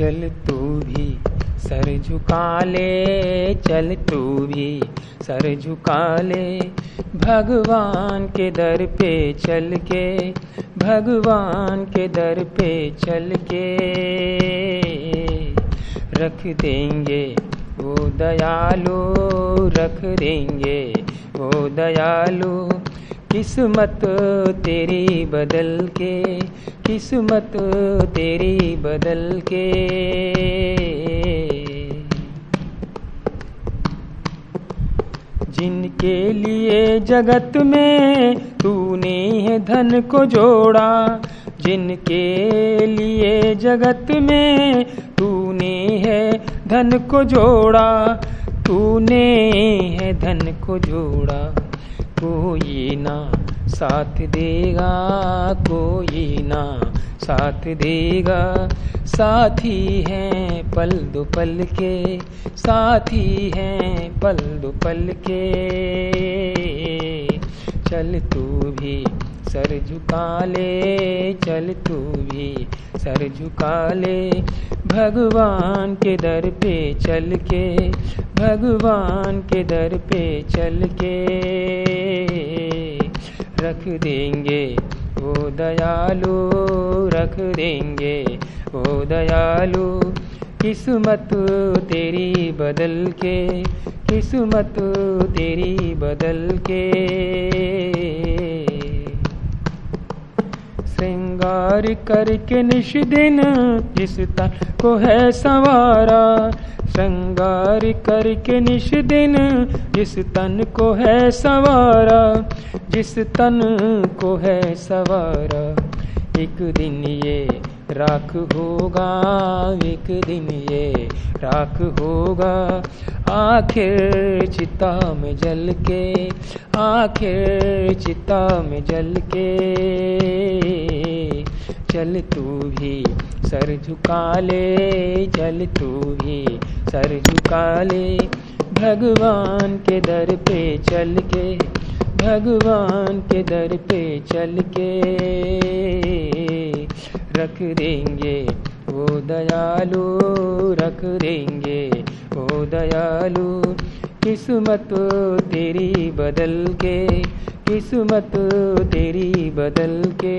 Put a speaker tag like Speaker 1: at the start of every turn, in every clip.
Speaker 1: चल तू भी, सर झुका ले चल तू भी, सर झुका ले भगवान के दर पे चल के, भगवान के दर पे चल के। रख देंगे वो दयालु, रख देंगे वो दयालु। किस्मत तेरी बदल के, किस्मत तेरी बदल के। जिनके लिए जगत में तूने है धन को जोड़ा, जिनके लिए जगत में तूने है धन को जोड़ा, तूने है धन को जोड़ा। कोई ना साथ देगा कोई ना साथ देगा। साथी हैं पल दो पल के, साथी हैं पल दो पल के। चल तू भी सर झुका ले चल तू भी। सर झुका ले भगवान के दर पे चल के, भगवान के दर पे चल के। रख देंगे वो दयालु, रख देंगे वो दयालु। किस्मत तेरी बदल के, किस्मत तेरी बदल के। श्रृंगार करके निश दिन जिस तन को है सवारा? श्रृंगार करके निश दिन जिस तन को है सवारा? जिस तन को है सवारा, एक दिन ये राख होगा, एक दिन ये राख होगा। आखिर चिता में जल के, आखिर चिता में जल के चल तू भी, सर झुका ले चल तू भी, सर झुका ले भगवान के दर पे चल के, भगवान के दर पे चल के। रख देंगे वो दयालु, रख देंगे वो दयालु। किस्मत तेरी बदल के किस्मत तेरी बदल के।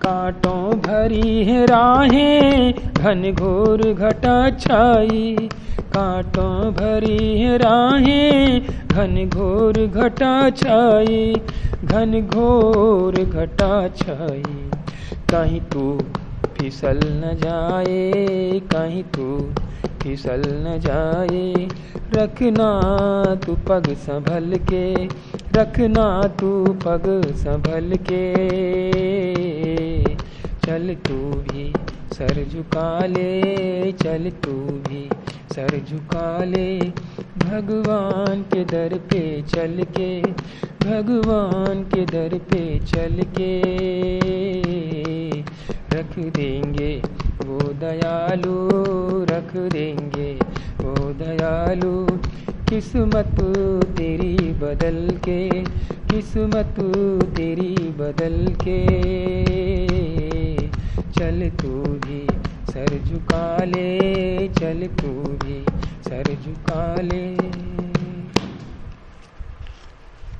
Speaker 1: कांटों भरी है राहें, घन घोर घटा छाई। कांटों भरी है राहें, घन घोर घटा छाई। घन घोर घटा छाई। कहीं तू फिसल न जाए, कहीं तू फिसल न जाए। रखना तू पग संभल के, रखना तू पग संभल के। चल तू भी सर झुका ले, चल तू भी सर झुका ले। भगवान के दर पे चल के, भगवान के दर पे चल के। रख देंगे वो दयालु। रख देंगे ओ दयालु, किस्मत तेरी बदल के, किस्मत तेरी बदल के। चल तू भी सर झुका ले, चल तू भी सर झुका ले।